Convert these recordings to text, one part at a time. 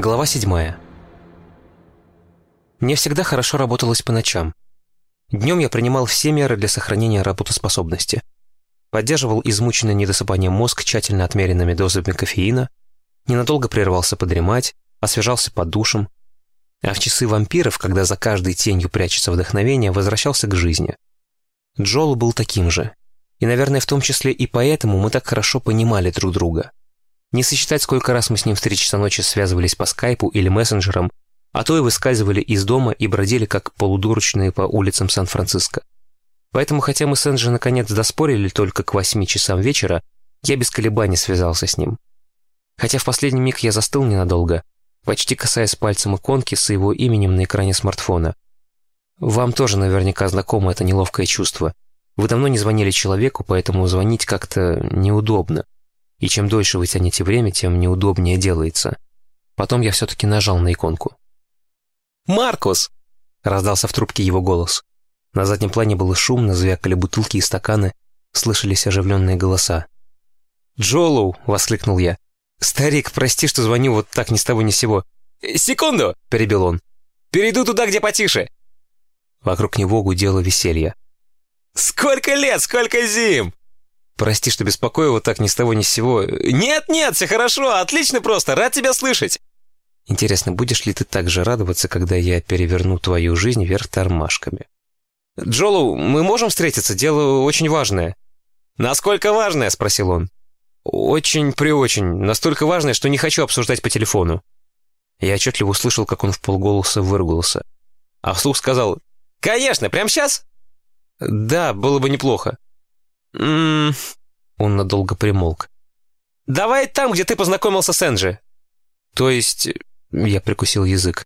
Глава седьмая. Мне всегда хорошо работалось по ночам. Днем я принимал все меры для сохранения работоспособности. Поддерживал измученный недосыпанием мозг тщательно отмеренными дозами кофеина, ненадолго прервался подремать, освежался под душем, а в часы вампиров, когда за каждой тенью прячется вдохновение, возвращался к жизни. Джол был таким же. И, наверное, в том числе и поэтому мы так хорошо понимали друг друга. Не сосчитать, сколько раз мы с ним в три часа ночи связывались по скайпу или мессенджерам, а то и выскальзывали из дома и бродили как полудурочные по улицам Сан-Франциско. Поэтому, хотя мы с Энджи наконец доспорили только к восьми часам вечера, я без колебаний связался с ним. Хотя в последний миг я застыл ненадолго, почти касаясь пальцем иконки с его именем на экране смартфона. Вам тоже наверняка знакомо это неловкое чувство. Вы давно не звонили человеку, поэтому звонить как-то неудобно. И чем дольше вы тянете время, тем неудобнее делается. Потом я все-таки нажал на иконку. «Маркус!» — раздался в трубке его голос. На заднем плане было шумно, звякали бутылки и стаканы, слышались оживленные голоса. «Джолоу!» — воскликнул я. «Старик, прости, что звоню вот так ни с того ни с сего». «Секунду!» — перебил он. «Перейду туда, где потише». Вокруг него гудело веселье. «Сколько лет, сколько зим!» «Прости, что беспокою вот так ни с того ни с сего». «Нет-нет, все хорошо, отлично просто, рад тебя слышать». «Интересно, будешь ли ты так же радоваться, когда я переверну твою жизнь вверх тормашками?» «Джолу, мы можем встретиться? Дело очень важное». «Насколько важное?» — спросил он. «Очень-преочень. Настолько важное, что не хочу обсуждать по телефону». Я отчетливо услышал, как он в полголоса выругался. А вслух сказал «Конечно, прямо сейчас?» «Да, было бы неплохо». «Ммм...» Он надолго примолк. «Давай там, где ты познакомился с Энджи». «То есть...» Я прикусил язык.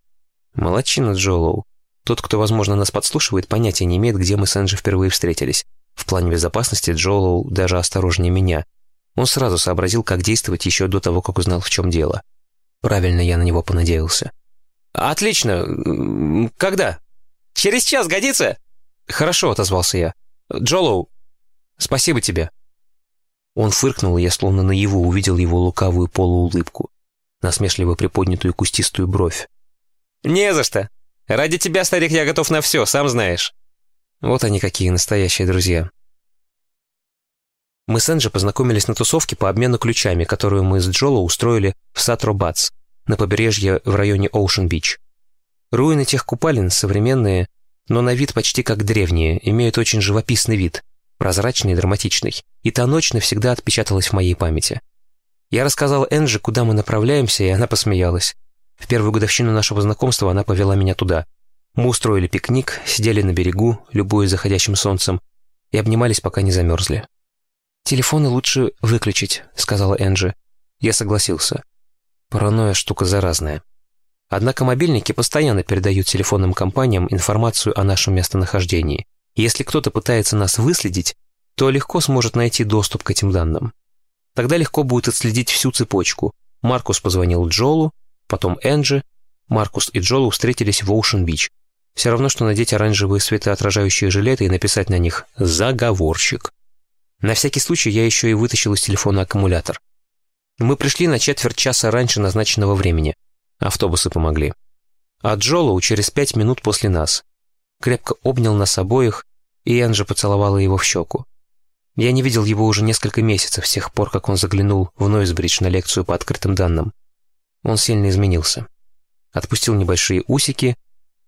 «Молодчина, Джолоу. Тот, кто, возможно, нас подслушивает, понятия не имеет, где мы с Энджи впервые встретились. В плане безопасности Джолоу даже осторожнее меня. Он сразу сообразил, как действовать еще до того, как узнал, в чем дело. Правильно я на него понадеялся. «Отлично. Когда? Через час годится?» «Хорошо», — отозвался я. «Джолоу, спасибо тебе». Он фыркнул, и я словно наяву увидел его лукавую полуулыбку, насмешливо приподнятую кустистую бровь. «Не за что. Ради тебя, старик, я готов на все, сам знаешь». Вот они какие настоящие друзья. Мы с Энджи познакомились на тусовке по обмену ключами, которую мы с Джоло устроили в Сатро-Бац, на побережье в районе Оушен-Бич. Руины тех купалин современные, но на вид почти как древние, имеют очень живописный вид, прозрачный и драматичный, и та ночь навсегда отпечаталась в моей памяти. Я рассказал Энджи, куда мы направляемся, и она посмеялась. В первую годовщину нашего знакомства она повела меня туда. Мы устроили пикник, сидели на берегу, любуясь заходящим солнцем, и обнимались, пока не замерзли. «Телефоны лучше выключить», — сказала Энджи. Я согласился. Паранойя штука заразная. Однако мобильники постоянно передают телефонным компаниям информацию о нашем местонахождении. Если кто-то пытается нас выследить, то легко сможет найти доступ к этим данным. Тогда легко будет отследить всю цепочку. Маркус позвонил Джолу, потом Энджи. Маркус и Джолу встретились в Оушен-Бич. Все равно, что надеть оранжевые светоотражающие жилеты и написать на них «Заговорщик». На всякий случай я еще и вытащил из телефона аккумулятор. Мы пришли на четверть часа раньше назначенного времени. Автобусы помогли. А Джолоу через пять минут после нас. Крепко обнял нас обоих, и Энджи поцеловала его в щеку. Я не видел его уже несколько месяцев, с тех пор, как он заглянул в Нойсбридж на лекцию по открытым данным. Он сильно изменился. Отпустил небольшие усики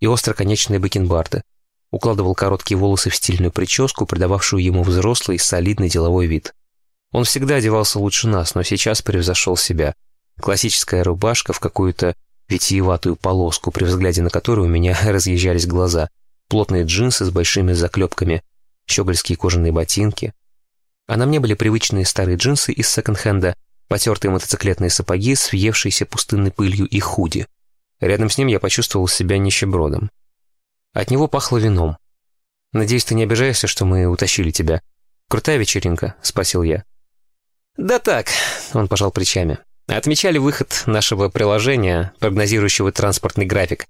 и остроконечные бакенбарды укладывал короткие волосы в стильную прическу, придававшую ему взрослый, солидный деловой вид. Он всегда одевался лучше нас, но сейчас превзошел себя. Классическая рубашка в какую-то витиеватую полоску, при взгляде на которую у меня разъезжались глаза, плотные джинсы с большими заклепками, щегольские кожаные ботинки. А на мне были привычные старые джинсы из секонд-хенда, потертые мотоциклетные сапоги с въевшейся пустынной пылью и худи. Рядом с ним я почувствовал себя нищебродом. От него пахло вином. «Надеюсь, ты не обижаешься, что мы утащили тебя. Крутая вечеринка?» — спросил я. «Да так», — он пожал плечами. «Отмечали выход нашего приложения, прогнозирующего транспортный график.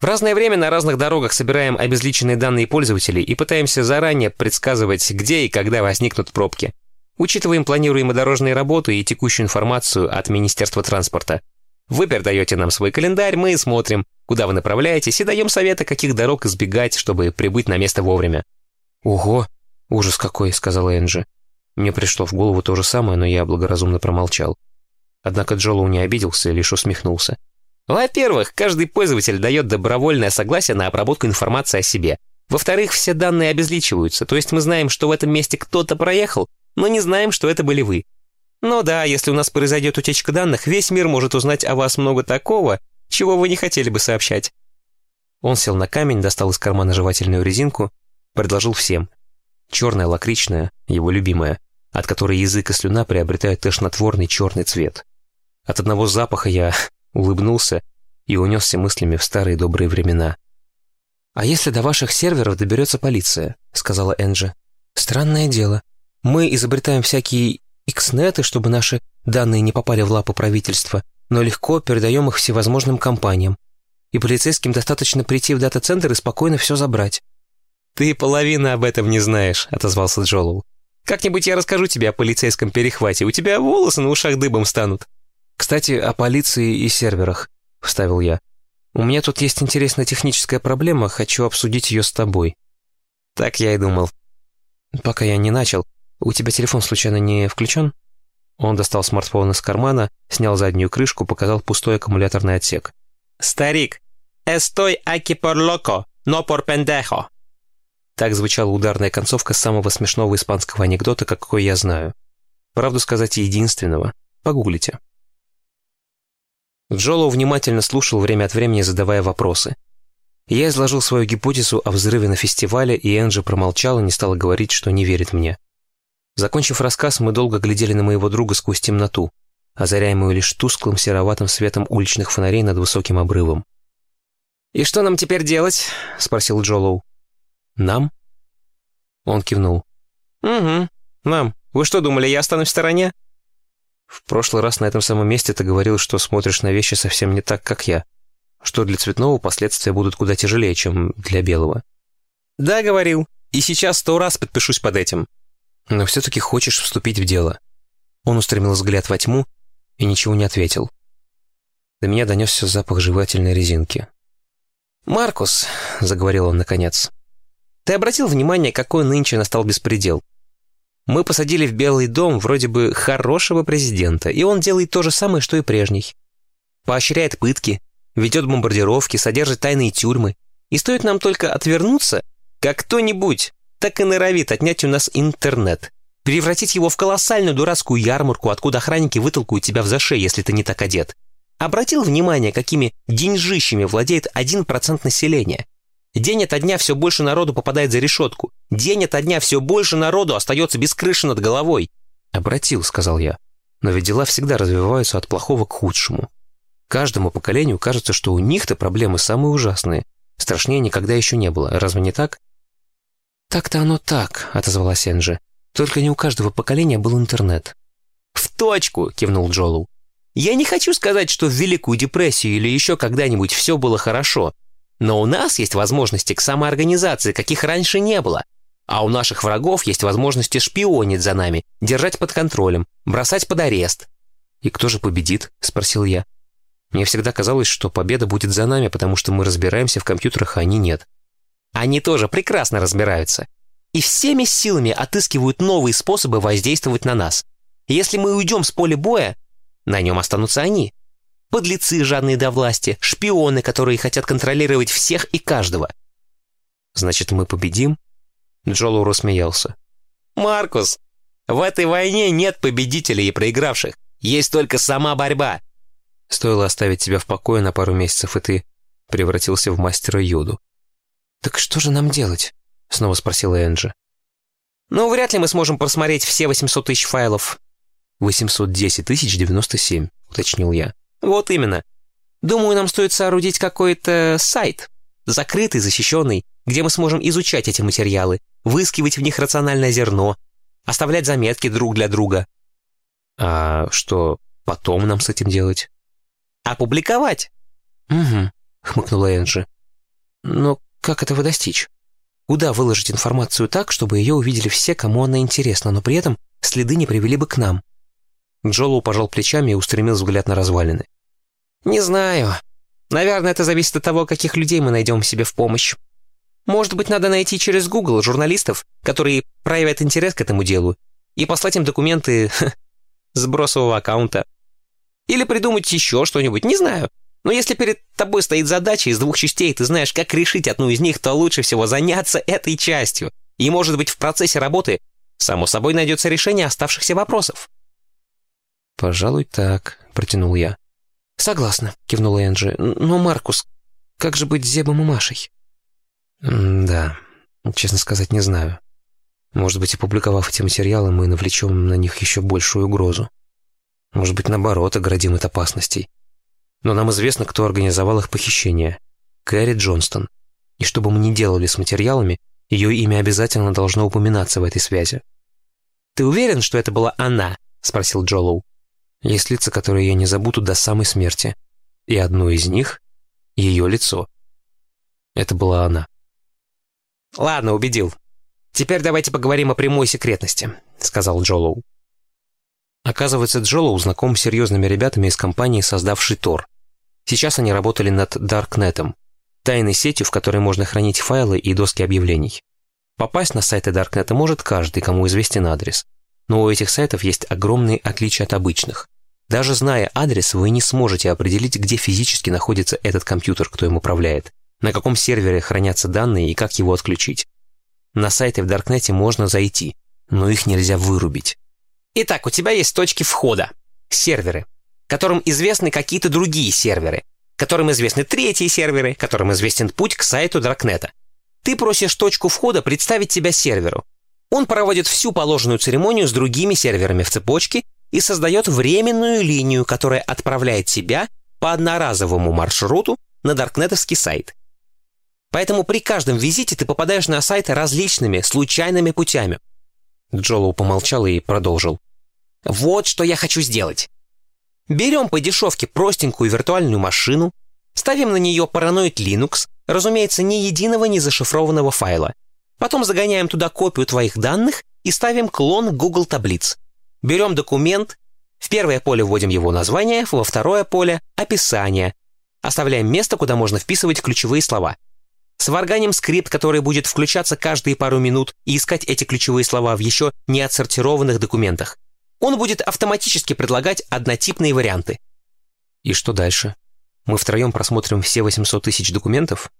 В разное время на разных дорогах собираем обезличенные данные пользователей и пытаемся заранее предсказывать, где и когда возникнут пробки. Учитываем планируемые дорожные работы и текущую информацию от Министерства транспорта. Вы передаете нам свой календарь, мы смотрим, куда вы направляетесь, и даем советы, каких дорог избегать, чтобы прибыть на место вовремя». «Ого, ужас какой», — сказала Энджи. Мне пришло в голову то же самое, но я благоразумно промолчал. Однако Джолоу не обиделся, лишь усмехнулся. Во-первых, каждый пользователь дает добровольное согласие на обработку информации о себе. Во-вторых, все данные обезличиваются, то есть мы знаем, что в этом месте кто-то проехал, но не знаем, что это были вы. Ну да, если у нас произойдет утечка данных, весь мир может узнать о вас много такого, чего вы не хотели бы сообщать. Он сел на камень, достал из кармана жевательную резинку, предложил всем. Черная лакричная, его любимая, от которой язык и слюна приобретают тошнотворный черный цвет. От одного запаха я улыбнулся и унесся мыслями в старые добрые времена. «А если до ваших серверов доберется полиция?» — сказала Энджи. «Странное дело. Мы изобретаем всякие икснеты, чтобы наши данные не попали в лапы правительства, но легко передаем их всевозможным компаниям. И полицейским достаточно прийти в дата-центр и спокойно все забрать». «Ты половины об этом не знаешь», — отозвался Джолоу. «Как-нибудь я расскажу тебе о полицейском перехвате. У тебя волосы на ушах дыбом станут». «Кстати, о полиции и серверах», — вставил я. «У меня тут есть интересная техническая проблема, хочу обсудить ее с тобой». «Так я и думал». «Пока я не начал, у тебя телефон случайно не включен?» Он достал смартфон из кармана, снял заднюю крышку, показал пустой аккумуляторный отсек. «Старик, estoy aquí por loco, no por pendejo». Так звучала ударная концовка самого смешного испанского анекдота, какой я знаю. Правду сказать, единственного. Погуглите. Джолоу внимательно слушал время от времени, задавая вопросы. Я изложил свою гипотезу о взрыве на фестивале, и Энджи промолчала и не стала говорить, что не верит мне. Закончив рассказ, мы долго глядели на моего друга сквозь темноту, озаряемую лишь тусклым сероватым светом уличных фонарей над высоким обрывом. «И что нам теперь делать?» — спросил Джолоу. «Нам?» Он кивнул. «Угу, нам. Вы что, думали, я останусь в стороне?» В прошлый раз на этом самом месте ты говорил, что смотришь на вещи совсем не так, как я. Что для цветного последствия будут куда тяжелее, чем для белого. Да, говорил. И сейчас сто раз подпишусь под этим. Но все-таки хочешь вступить в дело. Он устремил взгляд во тьму и ничего не ответил. До меня донесся запах жевательной резинки. «Маркус», — заговорил он наконец, — «ты обратил внимание, какой нынче настал беспредел? Мы посадили в Белый дом вроде бы хорошего президента, и он делает то же самое, что и прежний. Поощряет пытки, ведет бомбардировки, содержит тайные тюрьмы. И стоит нам только отвернуться, как кто-нибудь так и норовит отнять у нас интернет, превратить его в колоссальную дурацкую ярмарку, откуда охранники вытолкают тебя в заше, если ты не так одет. Обратил внимание, какими деньжищами владеет 1% населения? День ото дня все больше народу попадает за решетку. День ото дня все больше народу остается без крыши над головой. «Обратил», — сказал я. «Но ведь дела всегда развиваются от плохого к худшему. Каждому поколению кажется, что у них-то проблемы самые ужасные. Страшнее никогда еще не было. Разве не так?» «Так-то оно так», — отозвалась Энджи. «Только не у каждого поколения был интернет». «В точку!» — кивнул Джолу. «Я не хочу сказать, что в Великую депрессию или еще когда-нибудь все было хорошо. Но у нас есть возможности к самоорганизации, каких раньше не было. А у наших врагов есть возможности шпионить за нами, держать под контролем, бросать под арест. «И кто же победит?» — спросил я. Мне всегда казалось, что победа будет за нами, потому что мы разбираемся в компьютерах, а они нет. Они тоже прекрасно разбираются. И всеми силами отыскивают новые способы воздействовать на нас. Если мы уйдем с поля боя, на нем останутся они подлецы, жадные до власти, шпионы, которые хотят контролировать всех и каждого. Значит, мы победим? Джолу рассмеялся. Маркус, в этой войне нет победителей и проигравших. Есть только сама борьба. Стоило оставить тебя в покое на пару месяцев, и ты превратился в мастера Йоду. «Так что же нам делать?» — снова спросила Энджи. «Ну, вряд ли мы сможем просмотреть все 800 тысяч файлов». «810 тысяч 97», — уточнил я. Вот именно. Думаю, нам стоит соорудить какой-то сайт, закрытый, защищенный, где мы сможем изучать эти материалы, выискивать в них рациональное зерно, оставлять заметки друг для друга. А что потом нам с этим делать? Опубликовать. Угу, хмыкнула Энджи. Но как этого достичь? Куда выложить информацию так, чтобы ее увидели все, кому она интересна, но при этом следы не привели бы к нам? Джолоу пожал плечами и устремил взгляд на развалины. «Не знаю. Наверное, это зависит от того, каких людей мы найдем себе в помощь. Может быть, надо найти через Google журналистов, которые проявят интерес к этому делу, и послать им документы с бросового аккаунта. Или придумать еще что-нибудь, не знаю. Но если перед тобой стоит задача из двух частей, ты знаешь, как решить одну из них, то лучше всего заняться этой частью. И, может быть, в процессе работы само собой найдется решение оставшихся вопросов. «Пожалуй, так», — протянул я. «Согласна», — кивнула Энджи. «Но, Маркус, как же быть с Зебом и Машей?» «Да, честно сказать, не знаю. Может быть, опубликовав эти материалы, мы навлечем на них еще большую угрозу. Может быть, наоборот, оградим от опасностей. Но нам известно, кто организовал их похищение. Кэрри Джонстон. И что бы мы ни делали с материалами, ее имя обязательно должно упоминаться в этой связи. «Ты уверен, что это была она?» — спросил Джолоу. Есть лица, которые я не забуду до самой смерти. И одно из них — ее лицо. Это была она. «Ладно, убедил. Теперь давайте поговорим о прямой секретности», — сказал Джолоу. Оказывается, Джолоу знаком с серьезными ребятами из компании, создавшей Тор. Сейчас они работали над Даркнетом, тайной сетью, в которой можно хранить файлы и доски объявлений. Попасть на сайты Даркнета может каждый, кому известен адрес. Но у этих сайтов есть огромные отличия от обычных. Даже зная адрес, вы не сможете определить, где физически находится этот компьютер, кто им управляет, на каком сервере хранятся данные и как его отключить. На сайты в Даркнете можно зайти, но их нельзя вырубить. Итак, у тебя есть точки входа, серверы, которым известны какие-то другие серверы, которым известны третьи серверы, которым известен путь к сайту Даркнета. Ты просишь точку входа представить тебя серверу. Он проводит всю положенную церемонию с другими серверами в цепочке и создает временную линию, которая отправляет тебя по одноразовому маршруту на даркнетовский сайт. Поэтому при каждом визите ты попадаешь на сайт различными случайными путями. Джолоу помолчал и продолжил. Вот что я хочу сделать. Берем по дешевке простенькую виртуальную машину, ставим на нее Paranoid Linux, разумеется, ни единого не зашифрованного файла. Потом загоняем туда копию твоих данных и ставим клон Google таблиц. Берем документ, в первое поле вводим его название, во второе поле — описание. Оставляем место, куда можно вписывать ключевые слова. Сварганим скрипт, который будет включаться каждые пару минут и искать эти ключевые слова в еще не отсортированных документах. Он будет автоматически предлагать однотипные варианты. И что дальше? Мы втроем просмотрим все 800 тысяч документов?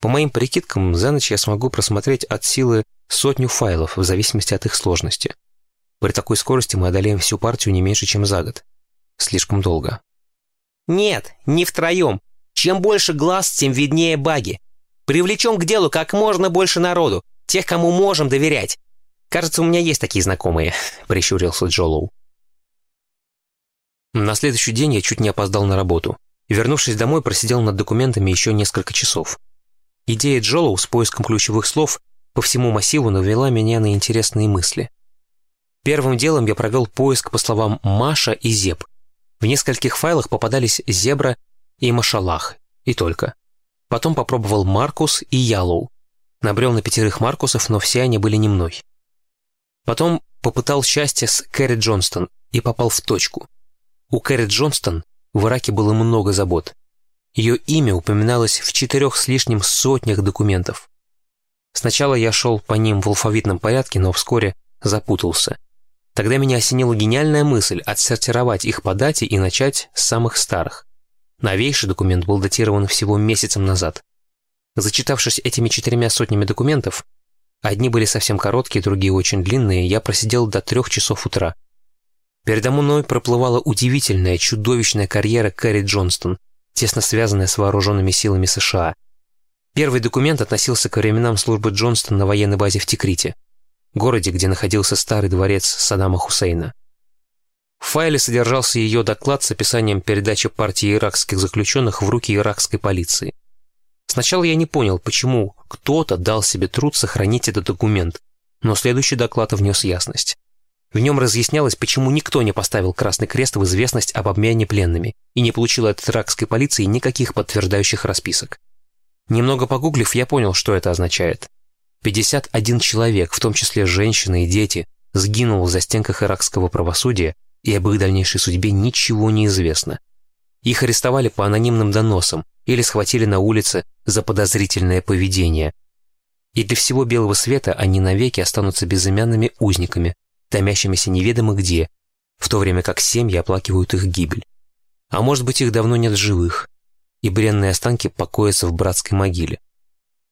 По моим прикидкам, за ночь я смогу просмотреть от силы сотню файлов в зависимости от их сложности. При такой скорости мы одолеем всю партию не меньше, чем за год. Слишком долго. Нет, не втроем. Чем больше глаз, тем виднее баги. Привлечем к делу как можно больше народу, тех, кому можем доверять. Кажется, у меня есть такие знакомые», — прищурился Джолоу. На следующий день я чуть не опоздал на работу. Вернувшись домой, просидел над документами еще несколько часов. Идея Джолоу с поиском ключевых слов по всему массиву навела меня на интересные мысли. Первым делом я провел поиск по словам «Маша» и «Зеб». В нескольких файлах попадались «Зебра» и «Машалах», и только. Потом попробовал «Маркус» и «Ялоу». Набрел на пятерых Маркусов, но все они были не мной. Потом попытал счастье с Кэрри Джонстон и попал в точку. У Кэрри Джонстон в Ираке было много забот. Ее имя упоминалось в четырех с лишним сотнях документов. Сначала я шел по ним в алфавитном порядке, но вскоре запутался. Тогда меня осенила гениальная мысль отсортировать их по дате и начать с самых старых. Новейший документ был датирован всего месяцем назад. Зачитавшись этими четырьмя сотнями документов, одни были совсем короткие, другие очень длинные, я просидел до трех часов утра. Передо мной проплывала удивительная, чудовищная карьера Кэрри Джонстон, тесно связанная с вооруженными силами США. Первый документ относился к временам службы Джонстон на военной базе в Тикрите городе, где находился старый дворец Саддама Хусейна. В файле содержался ее доклад с описанием передачи партии иракских заключенных в руки иракской полиции. Сначала я не понял, почему кто-то дал себе труд сохранить этот документ, но следующий доклад внес ясность. В нем разъяснялось, почему никто не поставил Красный Крест в известность об обмене пленными и не получил от иракской полиции никаких подтверждающих расписок. Немного погуглив, я понял, что это означает. 51 человек, в том числе женщины и дети, сгинул в застенках иракского правосудия, и об их дальнейшей судьбе ничего не известно. Их арестовали по анонимным доносам или схватили на улице за подозрительное поведение. И для всего белого света они навеки останутся безымянными узниками, томящимися неведомо где, в то время как семьи оплакивают их гибель. А может быть, их давно нет живых, и бренные останки покоятся в братской могиле.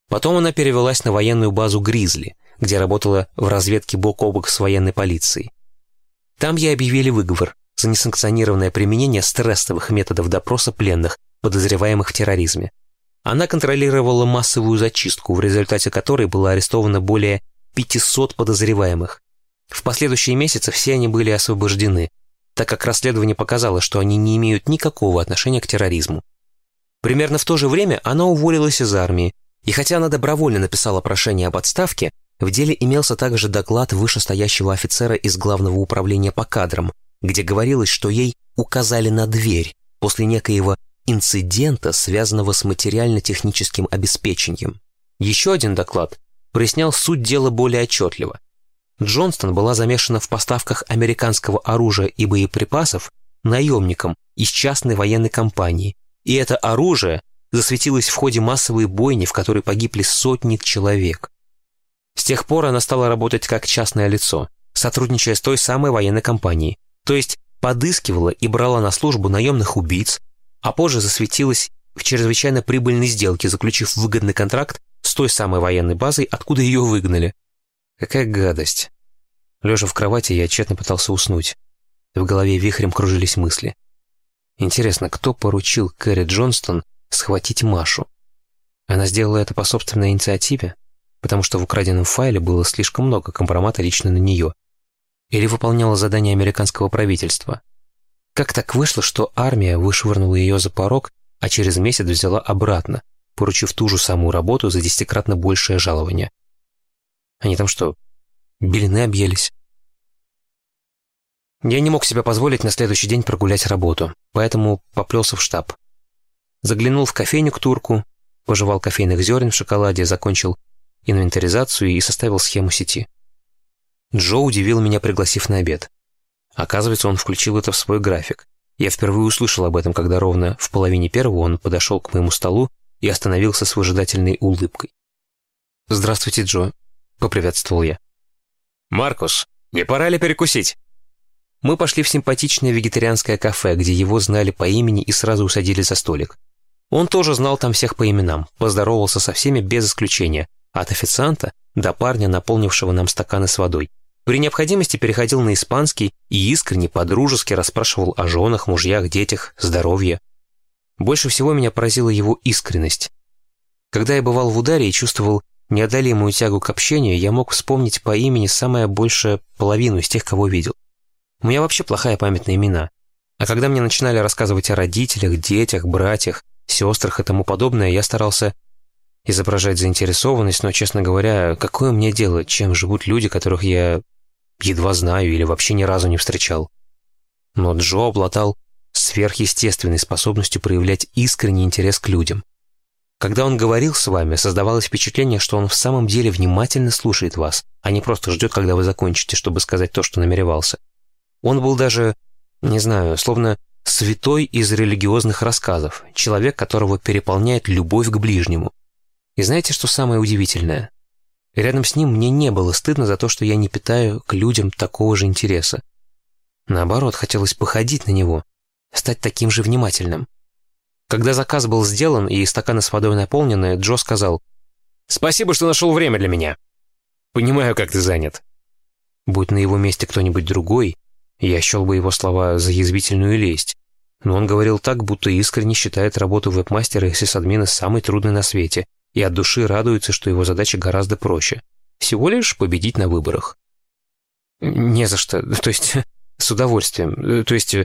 Потом она перевелась на военную базу «Гризли», где работала в разведке бок о бок с военной полицией. Там ей объявили выговор за несанкционированное применение стрессовых методов допроса пленных, подозреваемых в терроризме. Она контролировала массовую зачистку, в результате которой было арестовано более 500 подозреваемых. В последующие месяцы все они были освобождены, так как расследование показало, что они не имеют никакого отношения к терроризму. Примерно в то же время она уволилась из армии, и хотя она добровольно написала прошение об отставке, в деле имелся также доклад вышестоящего офицера из Главного управления по кадрам, где говорилось, что ей указали на дверь после некоего инцидента, связанного с материально-техническим обеспечением. Еще один доклад прояснял суть дела более отчетливо. Джонстон была замешана в поставках американского оружия и боеприпасов наемникам из частной военной компании, и это оружие засветилось в ходе массовой бойни, в которой погибли сотни человек. С тех пор она стала работать как частное лицо, сотрудничая с той самой военной компанией, то есть подыскивала и брала на службу наемных убийц, а позже засветилась в чрезвычайно прибыльной сделке, заключив выгодный контракт с той самой военной базой, откуда ее выгнали. Какая гадость. Лежа в кровати, я тщетно пытался уснуть. В голове вихрем кружились мысли. Интересно, кто поручил Кэрри Джонстон схватить Машу? Она сделала это по собственной инициативе? потому что в украденном файле было слишком много компромата лично на нее. Или выполняла задание американского правительства. Как так вышло, что армия вышвырнула ее за порог, а через месяц взяла обратно, поручив ту же самую работу за десятикратно большее жалование? Они там что, белины объелись? Я не мог себе позволить на следующий день прогулять работу, поэтому поплелся в штаб. Заглянул в кофейню к турку, пожевал кофейных зерен в шоколаде, закончил инвентаризацию и составил схему сети. Джо удивил меня, пригласив на обед. Оказывается, он включил это в свой график. Я впервые услышал об этом, когда ровно в половине первого он подошел к моему столу и остановился с выжидательной улыбкой. «Здравствуйте, Джо», — поприветствовал я. «Маркус, не пора ли перекусить?» Мы пошли в симпатичное вегетарианское кафе, где его знали по имени и сразу усадили за столик. Он тоже знал там всех по именам, поздоровался со всеми без исключения, от официанта до парня, наполнившего нам стаканы с водой. При необходимости переходил на испанский и искренне, подружески расспрашивал о женах, мужьях, детях, здоровье. Больше всего меня поразила его искренность. Когда я бывал в ударе и чувствовал неодолимую тягу к общению, я мог вспомнить по имени самое большее половину из тех, кого видел. У меня вообще плохая память на имена. А когда мне начинали рассказывать о родителях, детях, братьях, сестрах и тому подобное, я старался изображать заинтересованность, но, честно говоря, какое мне дело, чем живут люди, которых я едва знаю или вообще ни разу не встречал. Но Джо обладал сверхъестественной способностью проявлять искренний интерес к людям. Когда он говорил с вами, создавалось впечатление, что он в самом деле внимательно слушает вас, а не просто ждет, когда вы закончите, чтобы сказать то, что намеревался. Он был даже, не знаю, словно святой из религиозных рассказов, человек, которого переполняет любовь к ближнему. И знаете, что самое удивительное? Рядом с ним мне не было стыдно за то, что я не питаю к людям такого же интереса. Наоборот, хотелось походить на него, стать таким же внимательным. Когда заказ был сделан и стаканы с водой наполнены, Джо сказал, «Спасибо, что нашел время для меня. Понимаю, как ты занят». Будь на его месте кто-нибудь другой, я счел бы его слова за язвительную лесть. Но он говорил так, будто искренне считает работу веб-мастера и сисадмина самой трудной на свете, и от души радуется, что его задача гораздо проще. Всего лишь победить на выборах. Не за что. То есть, с удовольствием. То есть,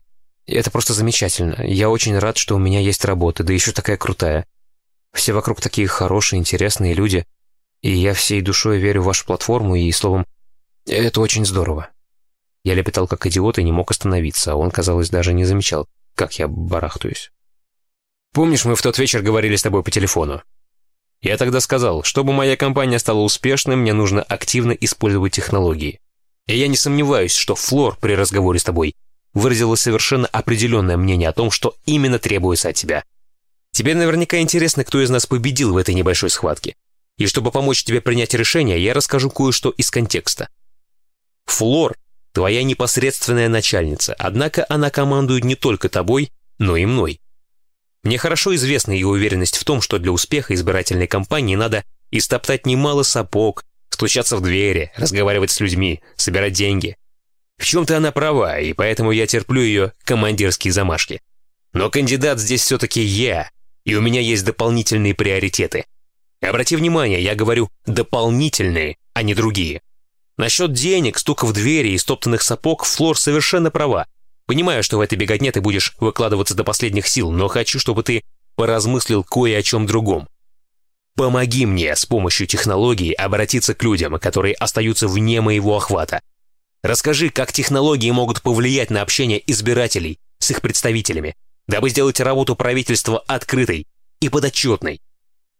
это просто замечательно. Я очень рад, что у меня есть работа, да еще такая крутая. Все вокруг такие хорошие, интересные люди. И я всей душой верю в вашу платформу, и, словом, это очень здорово. Я лепетал как идиот и не мог остановиться, а он, казалось, даже не замечал, как я барахтаюсь. «Помнишь, мы в тот вечер говорили с тобой по телефону?» Я тогда сказал, чтобы моя компания стала успешной, мне нужно активно использовать технологии. И я не сомневаюсь, что Флор при разговоре с тобой выразила совершенно определенное мнение о том, что именно требуется от тебя. Тебе наверняка интересно, кто из нас победил в этой небольшой схватке. И чтобы помочь тебе принять решение, я расскажу кое-что из контекста. Флор – твоя непосредственная начальница, однако она командует не только тобой, но и мной. Мне хорошо известна ее уверенность в том, что для успеха избирательной кампании надо истоптать немало сапог, стучаться в двери, разговаривать с людьми, собирать деньги. В чем-то она права, и поэтому я терплю ее командирские замашки. Но кандидат здесь все-таки я, и у меня есть дополнительные приоритеты. Обрати внимание, я говорю «дополнительные», а не другие. Насчет денег, стука в двери и стоптанных сапог Флор совершенно права. Понимаю, что в этой беготне ты будешь выкладываться до последних сил, но хочу, чтобы ты поразмыслил кое о чем другом. Помоги мне с помощью технологий обратиться к людям, которые остаются вне моего охвата. Расскажи, как технологии могут повлиять на общение избирателей с их представителями, дабы сделать работу правительства открытой и подотчетной.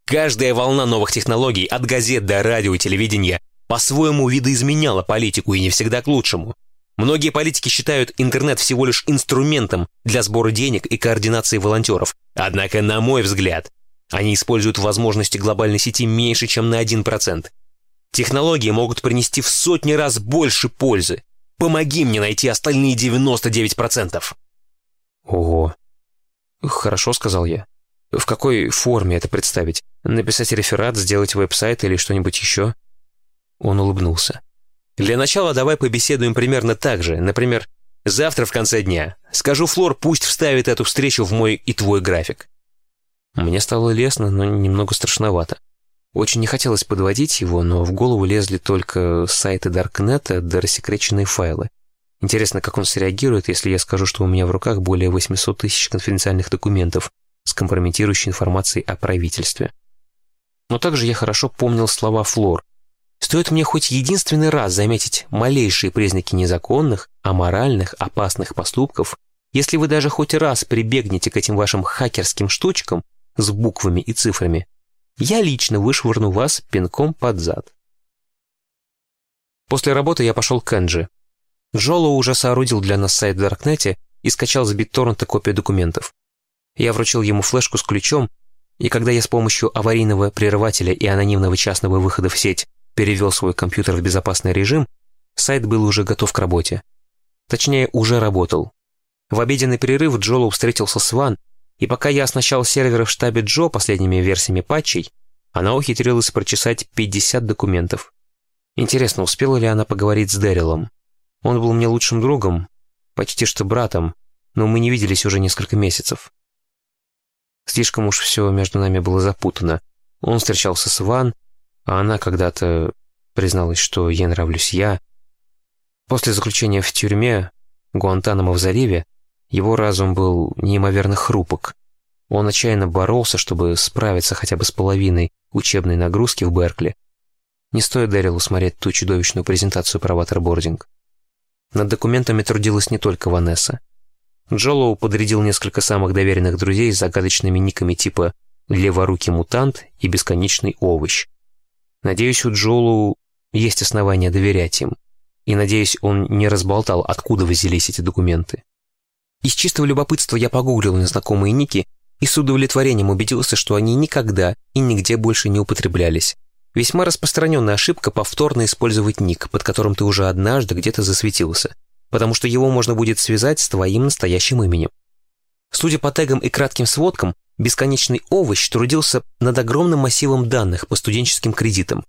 Каждая волна новых технологий от газет до радио и телевидения по-своему видоизменяла политику и не всегда к лучшему. Многие политики считают интернет всего лишь инструментом для сбора денег и координации волонтеров. Однако, на мой взгляд, они используют возможности глобальной сети меньше, чем на 1%. Технологии могут принести в сотни раз больше пользы. Помоги мне найти остальные 99%. Ого. Хорошо, сказал я. В какой форме это представить? Написать реферат, сделать веб-сайт или что-нибудь еще? Он улыбнулся. Для начала давай побеседуем примерно так же. Например, завтра в конце дня. Скажу Флор, пусть вставит эту встречу в мой и твой график. Мне стало лестно, но немного страшновато. Очень не хотелось подводить его, но в голову лезли только сайты Даркнета да рассекреченные файлы. Интересно, как он среагирует, если я скажу, что у меня в руках более 800 тысяч конфиденциальных документов с компрометирующей информацией о правительстве. Но также я хорошо помнил слова Флор, Стоит мне хоть единственный раз заметить малейшие признаки незаконных, аморальных, опасных поступков, если вы даже хоть раз прибегнете к этим вашим хакерским штучкам с буквами и цифрами, я лично вышвырну вас пинком под зад. После работы я пошел к Энджи. Джоло уже соорудил для нас сайт в Даркнете и скачал с BitTorrent копию документов. Я вручил ему флешку с ключом, и когда я с помощью аварийного прерывателя и анонимного частного выхода в сеть перевел свой компьютер в безопасный режим, сайт был уже готов к работе. Точнее, уже работал. В обеденный перерыв Джолоу встретился с Ван, и пока я оснащал серверы в штабе Джо последними версиями патчей, она ухитрилась прочесать 50 документов. Интересно, успела ли она поговорить с Дэрилом? Он был мне лучшим другом, почти что братом, но мы не виделись уже несколько месяцев. Слишком уж все между нами было запутано. Он встречался с Ван, а она когда-то призналась, что ей нравлюсь я. После заключения в тюрьме Гуантанамо в заливе его разум был неимоверно хрупок. Он отчаянно боролся, чтобы справиться хотя бы с половиной учебной нагрузки в Беркли. Не стоит Дэрилу смотреть ту чудовищную презентацию про ватербординг. Над документами трудилась не только Ванесса. Джолоу подрядил несколько самых доверенных друзей с загадочными никами типа «Леворукий мутант» и «Бесконечный овощ». Надеюсь, у Джолу есть основания доверять им. И надеюсь, он не разболтал, откуда взялись эти документы. Из чистого любопытства я погуглил незнакомые ники и с удовлетворением убедился, что они никогда и нигде больше не употреблялись. Весьма распространенная ошибка повторно использовать ник, под которым ты уже однажды где-то засветился, потому что его можно будет связать с твоим настоящим именем. Судя по тегам и кратким сводкам, бесконечный овощ трудился над огромным массивом данных по студенческим кредитам.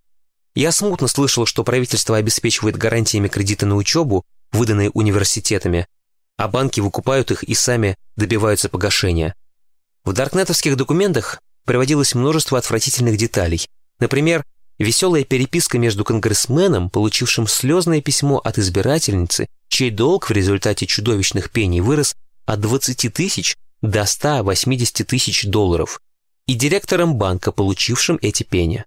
Я смутно слышал, что правительство обеспечивает гарантиями кредиты на учебу, выданные университетами, а банки выкупают их и сами добиваются погашения. В даркнетовских документах приводилось множество отвратительных деталей. Например, веселая переписка между конгрессменом, получившим слезное письмо от избирательницы, чей долг в результате чудовищных пений вырос от 20 тысяч до 180 тысяч долларов, и директором банка, получившим эти пени.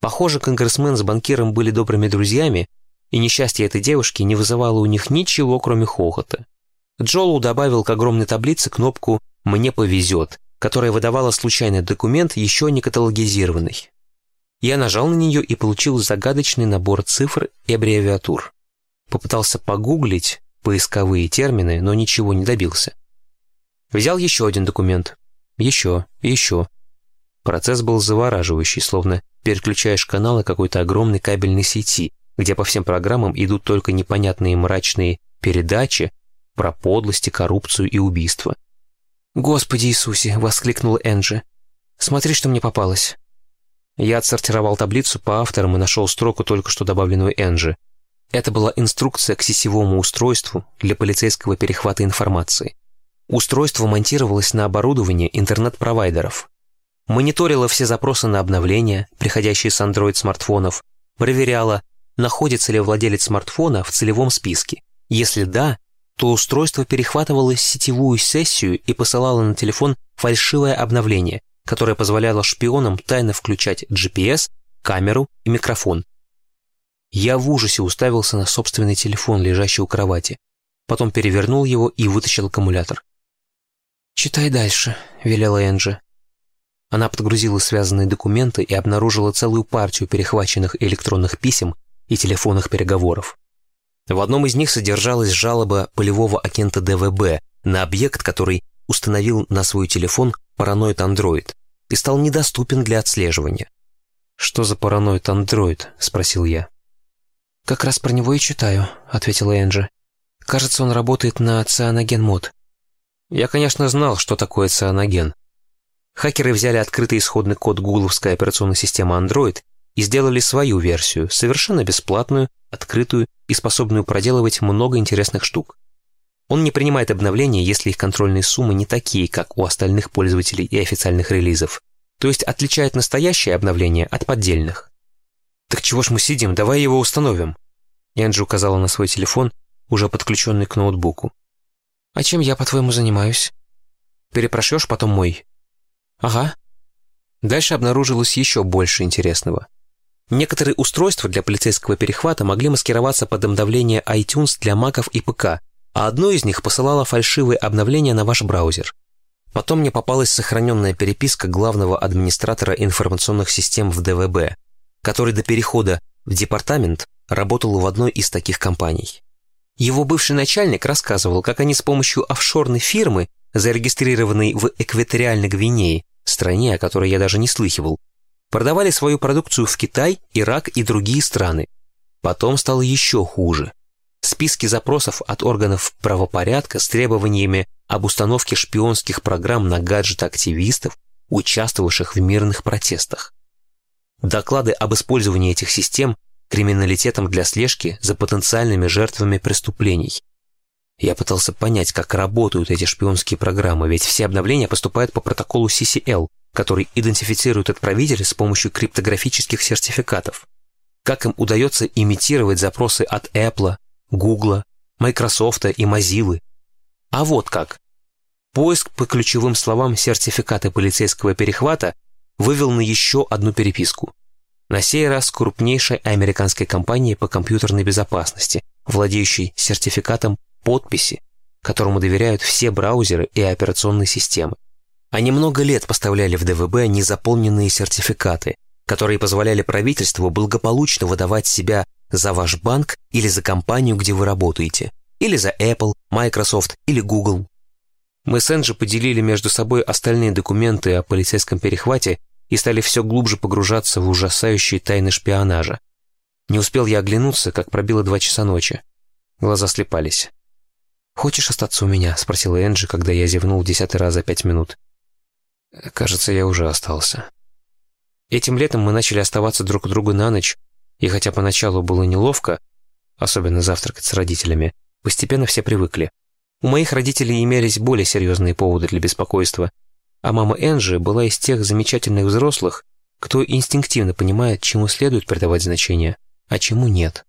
Похоже, конгрессмен с банкиром были добрыми друзьями, и несчастье этой девушки не вызывало у них ничего, кроме хохота. Джолу добавил к огромной таблице кнопку «Мне повезет», которая выдавала случайный документ, еще не каталогизированный. Я нажал на нее и получил загадочный набор цифр и аббревиатур. Попытался погуглить, поисковые термины, но ничего не добился. Взял еще один документ. Еще, еще. Процесс был завораживающий, словно переключаешь каналы какой-то огромной кабельной сети, где по всем программам идут только непонятные мрачные передачи про подлости, коррупцию и убийство. «Господи Иисусе!» — воскликнул Энджи. «Смотри, что мне попалось». Я отсортировал таблицу по авторам и нашел строку, только что добавленную Энджи. Это была инструкция к сетевому устройству для полицейского перехвата информации. Устройство монтировалось на оборудование интернет-провайдеров. Мониторило все запросы на обновления, приходящие с Android-смартфонов, проверяло, находится ли владелец смартфона в целевом списке. Если да, то устройство перехватывало сетевую сессию и посылало на телефон фальшивое обновление, которое позволяло шпионам тайно включать GPS, камеру и микрофон. Я в ужасе уставился на собственный телефон, лежащий у кровати. Потом перевернул его и вытащил аккумулятор. «Читай дальше», — велела Энджи. Она подгрузила связанные документы и обнаружила целую партию перехваченных электронных писем и телефонных переговоров. В одном из них содержалась жалоба полевого агента ДВБ на объект, который установил на свой телефон параноид Android и стал недоступен для отслеживания. «Что за параноид Android?» — спросил я. «Как раз про него и читаю», — ответила Энджи. «Кажется, он работает на цианоген мод. Я, конечно, знал, что такое цианоген. Хакеры взяли открытый исходный код гугловской операционной системы Android и сделали свою версию, совершенно бесплатную, открытую и способную проделывать много интересных штук. Он не принимает обновления, если их контрольные суммы не такие, как у остальных пользователей и официальных релизов, то есть отличает настоящее обновление от поддельных. «Так чего ж мы сидим? Давай его установим!» Энджи указала на свой телефон, уже подключенный к ноутбуку. «А чем я, по-твоему, занимаюсь?» «Перепрошешь потом мой?» «Ага». Дальше обнаружилось еще больше интересного. Некоторые устройства для полицейского перехвата могли маскироваться под обновление iTunes для маков и ПК, а одно из них посылало фальшивые обновления на ваш браузер. Потом мне попалась сохраненная переписка главного администратора информационных систем в ДВБ, который до перехода в департамент работал в одной из таких компаний. Его бывший начальник рассказывал, как они с помощью офшорной фирмы, зарегистрированной в экваториальной Гвинее, стране, о которой я даже не слыхивал, продавали свою продукцию в Китай, Ирак и другие страны. Потом стало еще хуже. Списки запросов от органов правопорядка с требованиями об установке шпионских программ на гаджеты активистов, участвовавших в мирных протестах. Доклады об использовании этих систем криминалитетом для слежки за потенциальными жертвами преступлений. Я пытался понять, как работают эти шпионские программы, ведь все обновления поступают по протоколу CCL, который идентифицирует отправителя с помощью криптографических сертификатов. Как им удается имитировать запросы от Apple, Google, Microsoft и Mozilla? А вот как. Поиск по ключевым словам сертификата полицейского перехвата вывел на еще одну переписку. На сей раз крупнейшей американской компании по компьютерной безопасности, владеющей сертификатом подписи, которому доверяют все браузеры и операционные системы. Они много лет поставляли в ДВБ незаполненные сертификаты, которые позволяли правительству благополучно выдавать себя за ваш банк или за компанию, где вы работаете, или за Apple, Microsoft или Google. Мы с Энджи поделили между собой остальные документы о полицейском перехвате и стали все глубже погружаться в ужасающие тайны шпионажа. Не успел я оглянуться, как пробило два часа ночи. Глаза слепались. «Хочешь остаться у меня?» — спросила Энджи, когда я зевнул десятый раз за пять минут. Кажется, я уже остался. Этим летом мы начали оставаться друг у друга на ночь, и хотя поначалу было неловко, особенно завтракать с родителями, постепенно все привыкли. У моих родителей имелись более серьезные поводы для беспокойства, а мама Энджи была из тех замечательных взрослых, кто инстинктивно понимает, чему следует придавать значение, а чему нет.